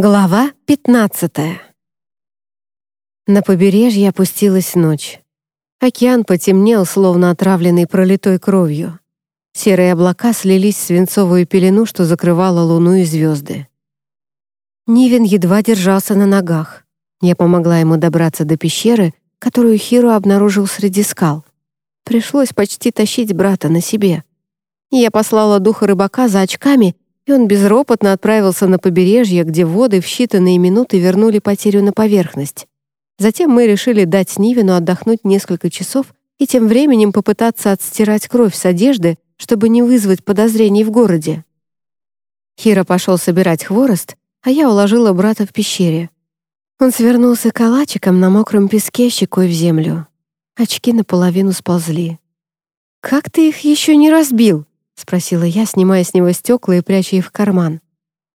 Глава 15 На побережье опустилась ночь. Океан потемнел, словно отравленный пролитой кровью. Серые облака слились в свинцовую пелену, что закрывала луну и звезды. Нивен едва держался на ногах. Я помогла ему добраться до пещеры, которую Хиро обнаружил среди скал. Пришлось почти тащить брата на себе. Я послала духа рыбака за очками — и он безропотно отправился на побережье, где воды в считанные минуты вернули потерю на поверхность. Затем мы решили дать Нивину отдохнуть несколько часов и тем временем попытаться отстирать кровь с одежды, чтобы не вызвать подозрений в городе. Хира пошел собирать хворост, а я уложила брата в пещере. Он свернулся калачиком на мокром песке щекой в землю. Очки наполовину сползли. «Как ты их еще не разбил?» — спросила я, снимая с него стекла и пряча их в карман.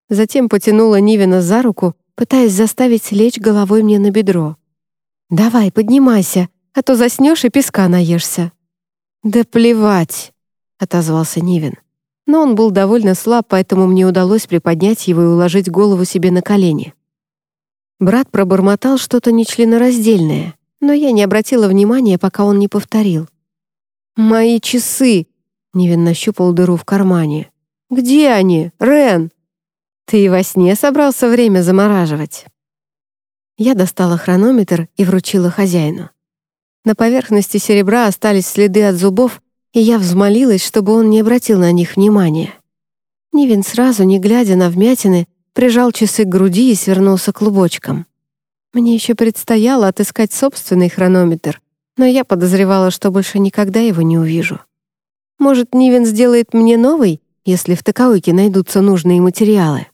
Затем потянула Нивина за руку, пытаясь заставить лечь головой мне на бедро. «Давай, поднимайся, а то заснешь и песка наешься». «Да плевать», — отозвался Нивин. Но он был довольно слаб, поэтому мне удалось приподнять его и уложить голову себе на колени. Брат пробормотал что-то нечленораздельное, но я не обратила внимания, пока он не повторил. «Мои часы!» Невин нащупал дыру в кармане. «Где они, Рен?» «Ты и во сне собрался время замораживать?» Я достала хронометр и вручила хозяину. На поверхности серебра остались следы от зубов, и я взмолилась, чтобы он не обратил на них внимания. Нивин сразу, не глядя на вмятины, прижал часы к груди и свернулся клубочком. Мне еще предстояло отыскать собственный хронометр, но я подозревала, что больше никогда его не увижу. Может, Нивен сделает мне новый, если в таковыке найдутся нужные материалы?»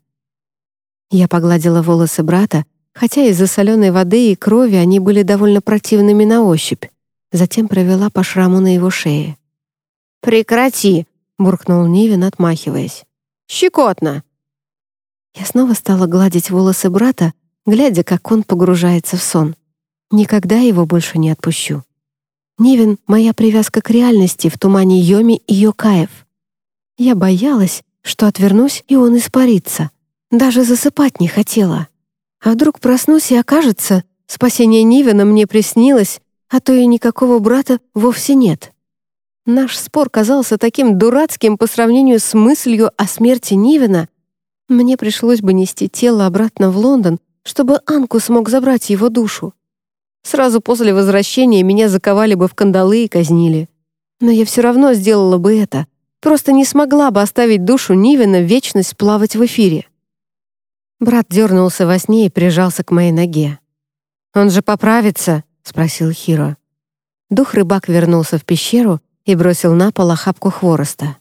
Я погладила волосы брата, хотя из-за соленой воды и крови они были довольно противными на ощупь. Затем провела по шраму на его шее. «Прекрати!» — буркнул Нивен, отмахиваясь. «Щекотно!» Я снова стала гладить волосы брата, глядя, как он погружается в сон. Никогда его больше не отпущу. Невин — моя привязка к реальности в тумане Йоми и Йокаев. Я боялась, что отвернусь, и он испарится. Даже засыпать не хотела. А вдруг проснусь и окажется, спасение Нивина мне приснилось, а то и никакого брата вовсе нет. Наш спор казался таким дурацким по сравнению с мыслью о смерти Нивина. Мне пришлось бы нести тело обратно в Лондон, чтобы Анку смог забрать его душу. Сразу после возвращения меня заковали бы в кандалы и казнили. Но я все равно сделала бы это. Просто не смогла бы оставить душу Нивина в вечность плавать в эфире. Брат дернулся во сне и прижался к моей ноге. «Он же поправится?» — спросил Хиро. Дух-рыбак вернулся в пещеру и бросил на пол охапку хвороста.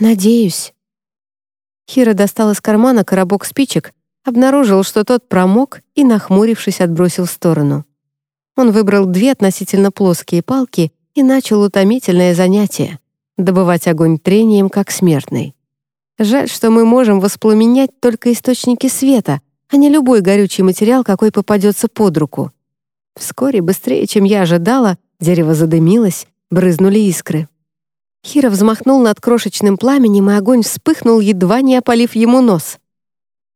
«Надеюсь». Хиро достал из кармана коробок спичек, обнаружил, что тот промок и, нахмурившись, отбросил в сторону. Он выбрал две относительно плоские палки и начал утомительное занятие — добывать огонь трением, как смертный. Жаль, что мы можем воспламенять только источники света, а не любой горючий материал, какой попадется под руку. Вскоре, быстрее, чем я ожидала, дерево задымилось, брызнули искры. Хира взмахнул над крошечным пламенем, и огонь вспыхнул, едва не опалив ему нос.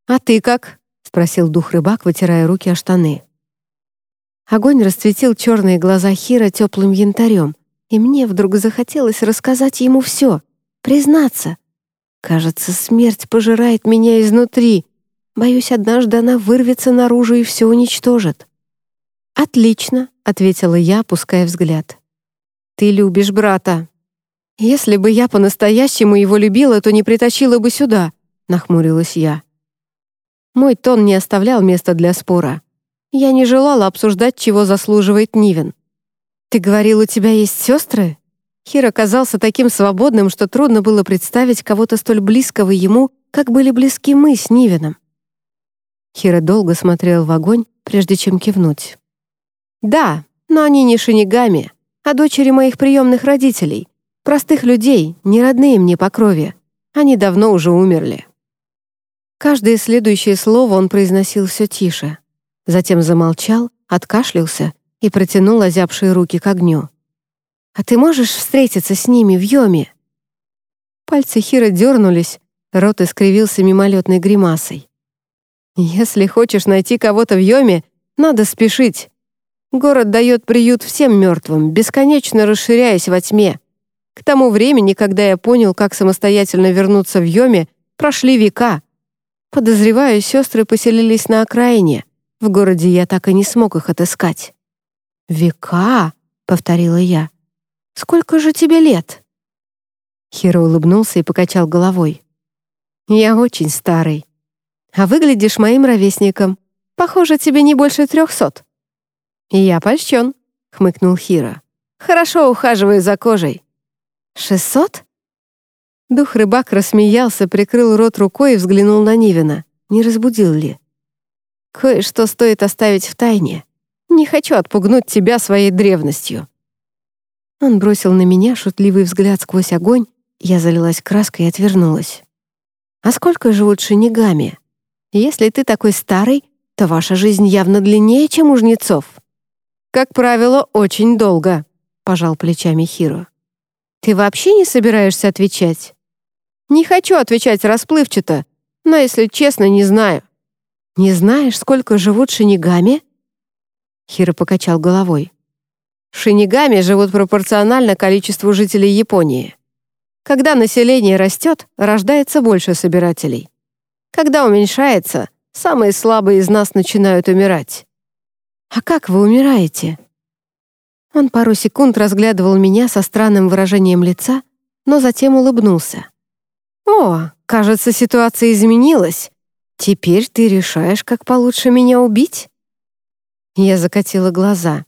«А ты как?» — спросил дух-рыбак, вытирая руки о штаны. Огонь расцветил черные глаза Хира теплым янтарем, и мне вдруг захотелось рассказать ему все, признаться. Кажется, смерть пожирает меня изнутри. Боюсь, однажды она вырвется наружу и все уничтожит. «Отлично», — ответила я, опуская взгляд. «Ты любишь брата». «Если бы я по-настоящему его любила, то не притащила бы сюда», — нахмурилась я. Мой тон не оставлял места для спора. Я не желала обсуждать, чего заслуживает Нивен. «Ты говорил, у тебя есть сестры?» Хир оказался таким свободным, что трудно было представить кого-то столь близкого ему, как были близки мы с Нивеном. Хира долго смотрел в огонь, прежде чем кивнуть. «Да, но они не шинигами, а дочери моих приемных родителей, простых людей, не родные мне по крови. Они давно уже умерли». Каждое следующее слово он произносил все тише — Затем замолчал, откашлялся и протянул озябшие руки к огню. «А ты можешь встретиться с ними в Йоме?» Пальцы Хира дернулись, рот искривился мимолетной гримасой. «Если хочешь найти кого-то в Йоме, надо спешить. Город дает приют всем мертвым, бесконечно расширяясь во тьме. К тому времени, когда я понял, как самостоятельно вернуться в Йоме, прошли века. Подозреваю, сестры поселились на окраине. В городе я так и не смог их отыскать». «Века?» — повторила я. «Сколько же тебе лет?» Хиро улыбнулся и покачал головой. «Я очень старый. А выглядишь моим ровесником. Похоже, тебе не больше трехсот». «Я польщен», — хмыкнул Хиро. «Хорошо ухаживаю за кожей». «Шестьсот?» Дух-рыбак рассмеялся, прикрыл рот рукой и взглянул на Нивина. Не разбудил ли? «Кое-что стоит оставить в тайне. Не хочу отпугнуть тебя своей древностью». Он бросил на меня шутливый взгляд сквозь огонь, я залилась краской и отвернулась. «А сколько живут шинигами? Если ты такой старый, то ваша жизнь явно длиннее, чем у жнецов». «Как правило, очень долго», — пожал плечами Хиро. «Ты вообще не собираешься отвечать?» «Не хочу отвечать расплывчато, но, если честно, не знаю». «Не знаешь, сколько живут шинигами?» Хиро покачал головой. «Шинигами живут пропорционально количеству жителей Японии. Когда население растет, рождается больше собирателей. Когда уменьшается, самые слабые из нас начинают умирать. «А как вы умираете?» Он пару секунд разглядывал меня со странным выражением лица, но затем улыбнулся. «О, кажется, ситуация изменилась. Теперь ты решаешь, как получше меня убить?» Я закатила глаза.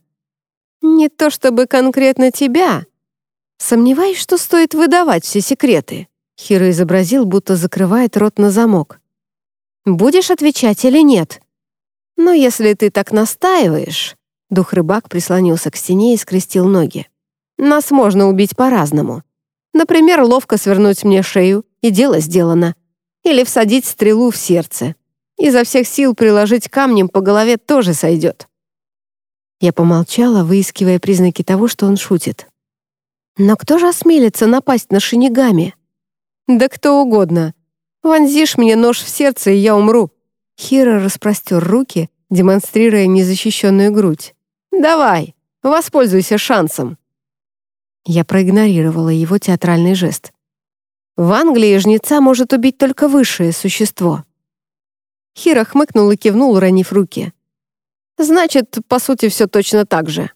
«Не то чтобы конкретно тебя. Сомневаюсь, что стоит выдавать все секреты». Хиро изобразил, будто закрывает рот на замок. «Будешь отвечать или нет?» «Но если ты так настаиваешь...» Дух-рыбак прислонился к стене и скрестил ноги. «Нас можно убить по-разному. Например, ловко свернуть мне шею, и дело сделано. Или всадить стрелу в сердце. Изо всех сил приложить камнем по голове тоже сойдет». Я помолчала, выискивая признаки того, что он шутит. «Но кто же осмелится напасть на шинигами?» «Да кто угодно. Вонзишь мне нож в сердце, и я умру. Хиро распростер руки, демонстрируя незащищенную грудь. «Давай, воспользуйся шансом». Я проигнорировала его театральный жест. В Англии жнеца может убить только высшее существо. Хиро хмыкнул и кивнул, уронив руки. «Значит, по сути, все точно так же».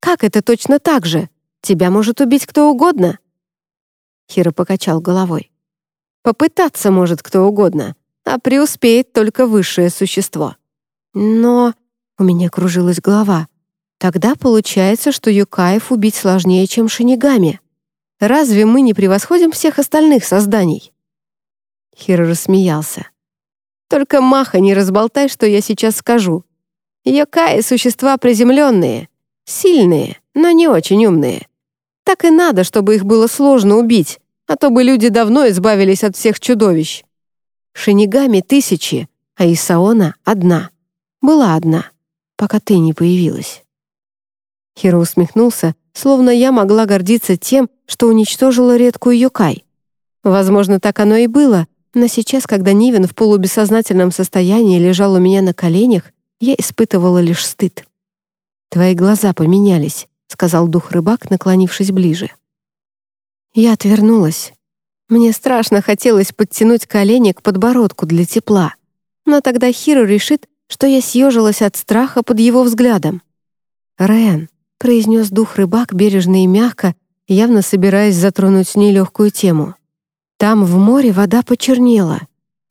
«Как это точно так же? Тебя может убить кто угодно?» Хиро покачал головой. «Попытаться может кто угодно, а преуспеет только высшее существо. Но у меня кружилась голова. Тогда получается, что юкаев убить сложнее, чем шинигами. Разве мы не превосходим всех остальных созданий? Хиро рассмеялся. Только маха не разболтай, что я сейчас скажу. Йокаи — существа приземленные, сильные, но не очень умные. Так и надо, чтобы их было сложно убить, а то бы люди давно избавились от всех чудовищ. Шинигами тысячи, а Исаона одна. Была одна, пока ты не появилась. Хиро усмехнулся, словно я могла гордиться тем, что уничтожила редкую Юкай. Возможно, так оно и было, но сейчас, когда Нивен в полубессознательном состоянии лежал у меня на коленях, я испытывала лишь стыд. «Твои глаза поменялись», — сказал дух-рыбак, наклонившись ближе. Я отвернулась. Мне страшно хотелось подтянуть колени к подбородку для тепла. Но тогда Хиро решит, что я съежилась от страха под его взглядом. «Рен», — произнес дух-рыбак бережно и мягко, явно собираясь затронуть нелегкую тему. «Там в море вода почернела,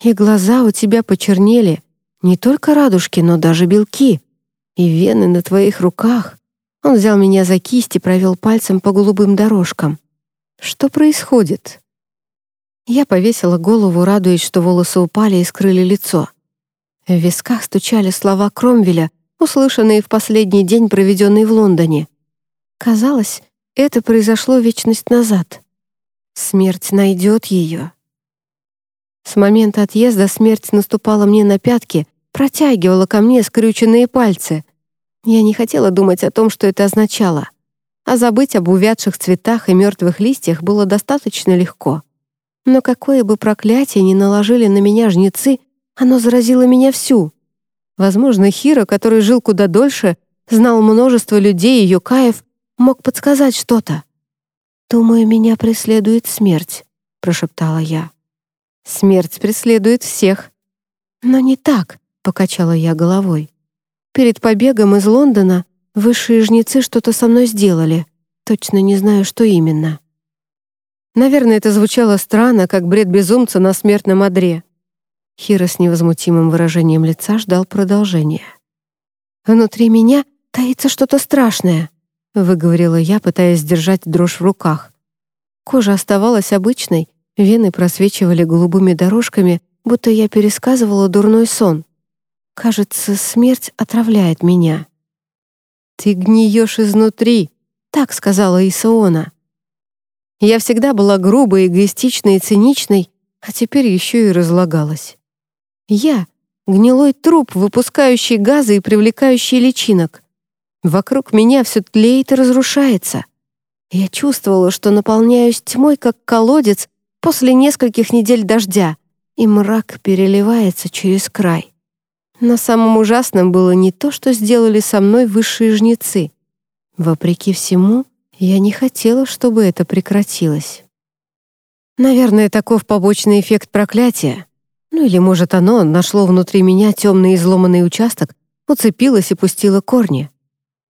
и глаза у тебя почернели, не только радужки, но даже белки, и вены на твоих руках». Он взял меня за кисть и провел пальцем по голубым дорожкам. «Что происходит?» Я повесила голову, радуясь, что волосы упали и скрыли лицо. В висках стучали слова Кромвеля, услышанные в последний день, проведенный в Лондоне. Казалось, это произошло вечность назад. Смерть найдет ее. С момента отъезда смерть наступала мне на пятки, протягивала ко мне скрюченные пальцы. Я не хотела думать о том, что это означало. А забыть об увядших цветах и мертвых листьях было достаточно легко. Но какое бы проклятие ни наложили на меня жнецы, Оно заразило меня всю. Возможно, Хира, который жил куда дольше, знал множество людей и юкаев, мог подсказать что-то. «Думаю, меня преследует смерть», — прошептала я. «Смерть преследует всех». «Но не так», — покачала я головой. «Перед побегом из Лондона высшие жнецы что-то со мной сделали. Точно не знаю, что именно». Наверное, это звучало странно, как бред безумца на смертном одре. Хира с невозмутимым выражением лица ждал продолжения. «Внутри меня таится что-то страшное», — выговорила я, пытаясь сдержать дрожь в руках. Кожа оставалась обычной, вены просвечивали голубыми дорожками, будто я пересказывала дурной сон. Кажется, смерть отравляет меня. «Ты гниешь изнутри», — так сказала Исаона. Я всегда была грубой, эгоистичной и циничной, а теперь еще и разлагалась. Я — гнилой труп, выпускающий газы и привлекающий личинок. Вокруг меня все тлеет и разрушается. Я чувствовала, что наполняюсь тьмой, как колодец после нескольких недель дождя, и мрак переливается через край. Но самым ужасным было не то, что сделали со мной высшие жнецы. Вопреки всему, я не хотела, чтобы это прекратилось. Наверное, таков побочный эффект проклятия. Ну или, может, оно нашло внутри меня темный изломанный участок, уцепилось и пустило корни.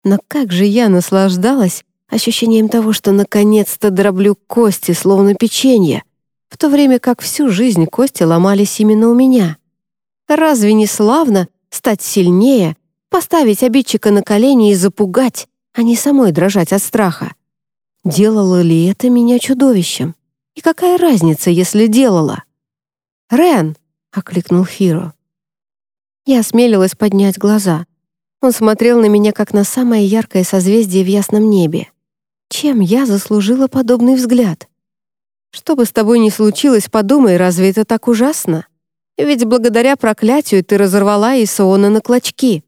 Но как же я наслаждалась ощущением того, что наконец-то дроблю кости, словно печенье, в то время как всю жизнь кости ломались именно у меня. Разве не славно стать сильнее, поставить обидчика на колени и запугать, а не самой дрожать от страха. Делало ли это меня чудовищем? И какая разница, если делала? «Рен!» — окликнул Хиро. Я осмелилась поднять глаза. Он смотрел на меня, как на самое яркое созвездие в ясном небе. Чем я заслужила подобный взгляд? Что бы с тобой ни случилось, подумай, разве это так ужасно? Ведь благодаря проклятию ты разорвала Исоона на клочки.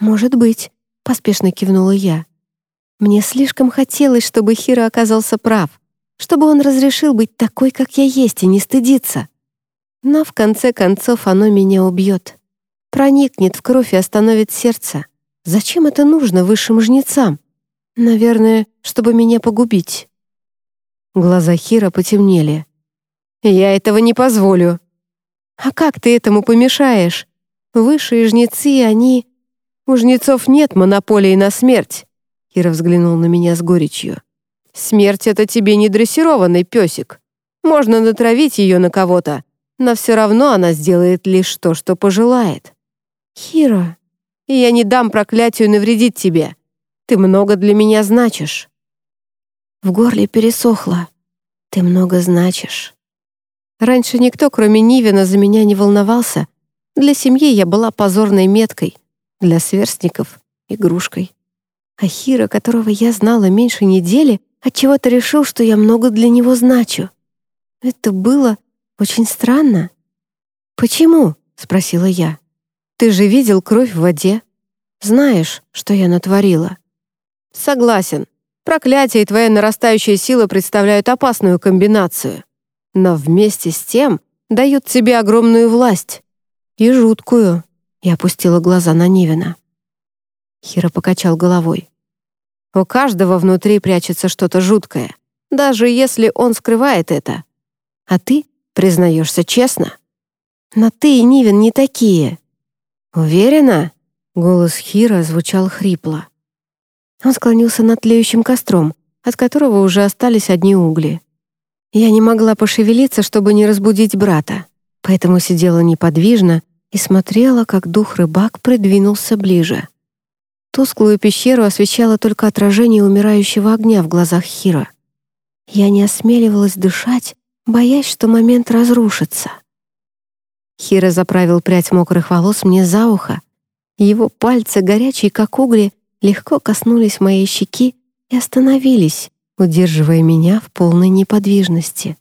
Может быть, поспешно кивнула я. Мне слишком хотелось, чтобы Хиро оказался прав, чтобы он разрешил быть такой, как я есть, и не стыдиться. Но в конце концов оно меня убьет. Проникнет в кровь и остановит сердце. Зачем это нужно высшим жнецам? Наверное, чтобы меня погубить. Глаза Хира потемнели. «Я этого не позволю». «А как ты этому помешаешь? Высшие жнецы, они...» У жнецов нет монополии на смерть. Кира взглянул на меня с горечью. Смерть — это тебе не дрессированный песик. Можно натравить ее на кого-то, но все равно она сделает лишь то, что пожелает. Хира, я не дам проклятию навредить тебе. Ты много для меня значишь. В горле пересохло. Ты много значишь. Раньше никто, кроме Нивина, за меня не волновался. Для семьи я была позорной меткой — для сверстников — игрушкой. А Хира, которого я знала меньше недели, отчего-то решил, что я много для него значу. Это было очень странно. «Почему?» — спросила я. «Ты же видел кровь в воде. Знаешь, что я натворила?» «Согласен. Проклятие и твоя нарастающая сила представляют опасную комбинацию. Но вместе с тем дают тебе огромную власть. И жуткую и опустила глаза на Нивина. Хира покачал головой. У каждого внутри прячется что-то жуткое, даже если он скрывает это. А ты признаешься честно. Но ты и Нивин не такие. Уверена? Голос Хира звучал хрипло. Он склонился над тлеющим костром, от которого уже остались одни угли. Я не могла пошевелиться, чтобы не разбудить брата, поэтому сидела неподвижно, и смотрела, как дух-рыбак придвинулся ближе. Тусклую пещеру освещало только отражение умирающего огня в глазах Хира. Я не осмеливалась дышать, боясь, что момент разрушится. Хира заправил прядь мокрых волос мне за ухо. Его пальцы, горячие как угли, легко коснулись моей щеки и остановились, удерживая меня в полной неподвижности.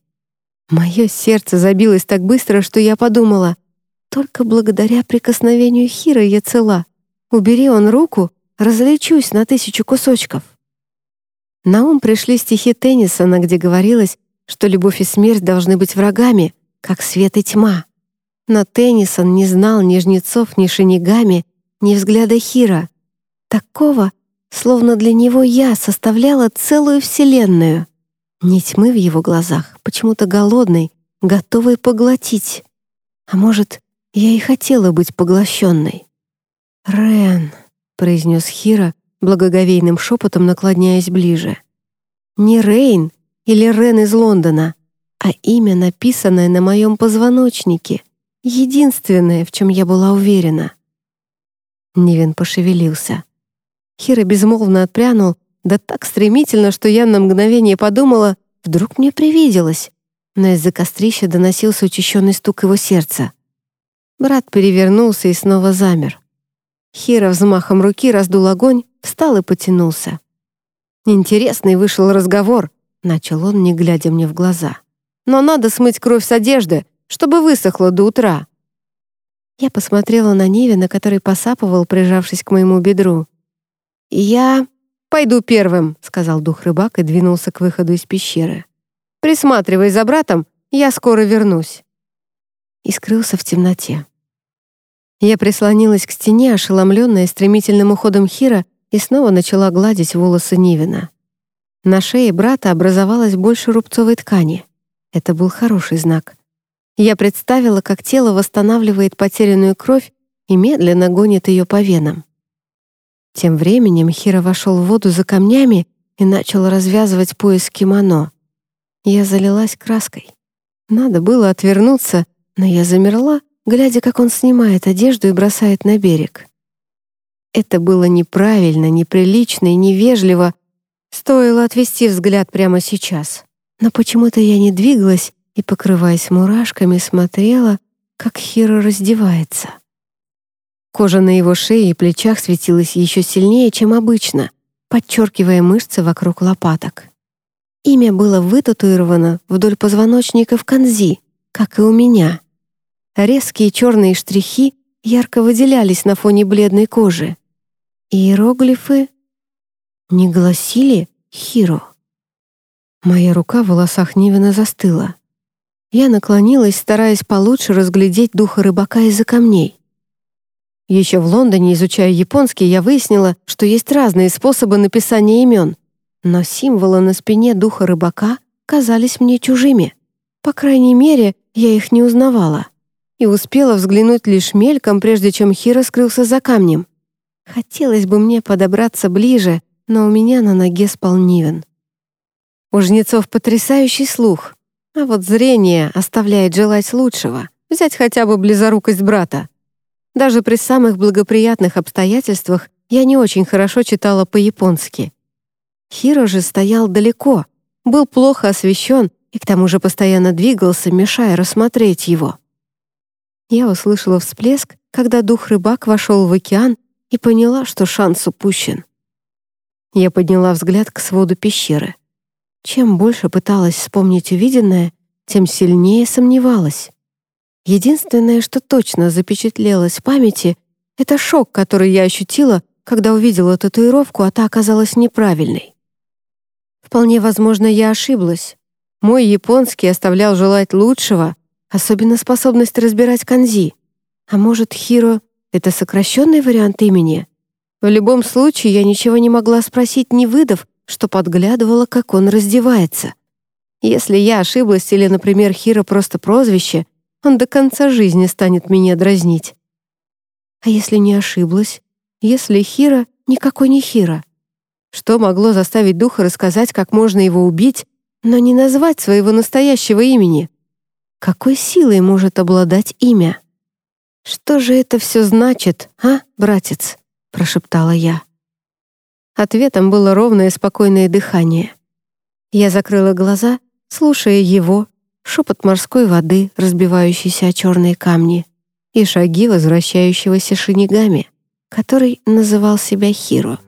Мое сердце забилось так быстро, что я подумала, только благодаря прикосновению Хира я цела. Убери он руку, разлечусь на тысячу кусочков. На ум пришли стихи Теннисона, где говорилось, что любовь и смерть должны быть врагами, как свет и тьма. Но Теннисон не знал ни жнецов, ни шинигами, ни взгляда Хира. Такого, словно для него я составляла целую вселенную. Ни тьмы в его глазах, почему-то голодный, готовый поглотить. А может, я и хотела быть поглощенной. «Рен», — произнес Хира, благоговейным шепотом наклоняясь ближе. «Не Рейн или Рен из Лондона, а имя, написанное на моем позвоночнике, единственное, в чем я была уверена». Нивен пошевелился. Хира безмолвно отпрянул, да так стремительно, что я на мгновение подумала, вдруг мне привиделось. Но из-за кострища доносился учащенный стук его сердца. Брат перевернулся и снова замер. Хира взмахом руки раздул огонь, встал и потянулся. «Интересный вышел разговор», — начал он, не глядя мне в глаза. «Но надо смыть кровь с одежды, чтобы высохла до утра». Я посмотрела на Невина, который посапывал, прижавшись к моему бедру. «Я пойду первым», — сказал дух рыбак и двинулся к выходу из пещеры. «Присматривай за братом, я скоро вернусь». И скрылся в темноте. Я прислонилась к стене, ошеломленная стремительным уходом Хира, и снова начала гладить волосы Нивина. На шее брата образовалось больше рубцовой ткани. Это был хороший знак. Я представила, как тело восстанавливает потерянную кровь и медленно гонит ее по венам. Тем временем Хира вошел в воду за камнями и начал развязывать пояс кимоно. Я залилась краской. Надо было отвернуться, но я замерла, глядя, как он снимает одежду и бросает на берег. Это было неправильно, неприлично и невежливо. Стоило отвести взгляд прямо сейчас. Но почему-то я не двигалась и, покрываясь мурашками, смотрела, как Хиро раздевается. Кожа на его шее и плечах светилась еще сильнее, чем обычно, подчеркивая мышцы вокруг лопаток. Имя было вытатуировано вдоль позвоночника в канзи, как и у меня. Резкие черные штрихи ярко выделялись на фоне бледной кожи. Иероглифы не гласили «Хиро». Моя рука в волосах Нивина застыла. Я наклонилась, стараясь получше разглядеть духа рыбака из-за камней. Еще в Лондоне, изучая японский, я выяснила, что есть разные способы написания имен, но символы на спине духа рыбака казались мне чужими. По крайней мере, я их не узнавала. И успела взглянуть лишь мельком, прежде чем Хиро скрылся за камнем. Хотелось бы мне подобраться ближе, но у меня на ноге спал Нивен. У жнецов потрясающий слух, а вот зрение оставляет желать лучшего. Взять хотя бы близорукость брата. Даже при самых благоприятных обстоятельствах я не очень хорошо читала по-японски. Хиро же стоял далеко, был плохо освещен и к тому же постоянно двигался, мешая рассмотреть его. Я услышала всплеск, когда дух-рыбак вошел в океан и поняла, что шанс упущен. Я подняла взгляд к своду пещеры. Чем больше пыталась вспомнить увиденное, тем сильнее сомневалась. Единственное, что точно запечатлелось в памяти, это шок, который я ощутила, когда увидела татуировку, а та оказалась неправильной. Вполне возможно, я ошиблась. Мой японский оставлял желать лучшего, особенно способность разбирать канзи. А может, Хиро — это сокращенный вариант имени? В любом случае, я ничего не могла спросить, не выдав, что подглядывала, как он раздевается. Если я ошиблась или, например, Хиро просто прозвище — он до конца жизни станет меня дразнить. А если не ошиблась? Если Хира никакой не Хира? Что могло заставить духа рассказать, как можно его убить, но не назвать своего настоящего имени? Какой силой может обладать имя? «Что же это все значит, а, братец?» — прошептала я. Ответом было ровное спокойное дыхание. Я закрыла глаза, слушая его, шепот морской воды, разбивающийся о черные камни, и шаги возвращающегося шинигами, который называл себя Хиро.